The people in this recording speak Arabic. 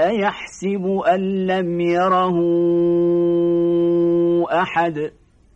أيحسب أن لم يره أحد؟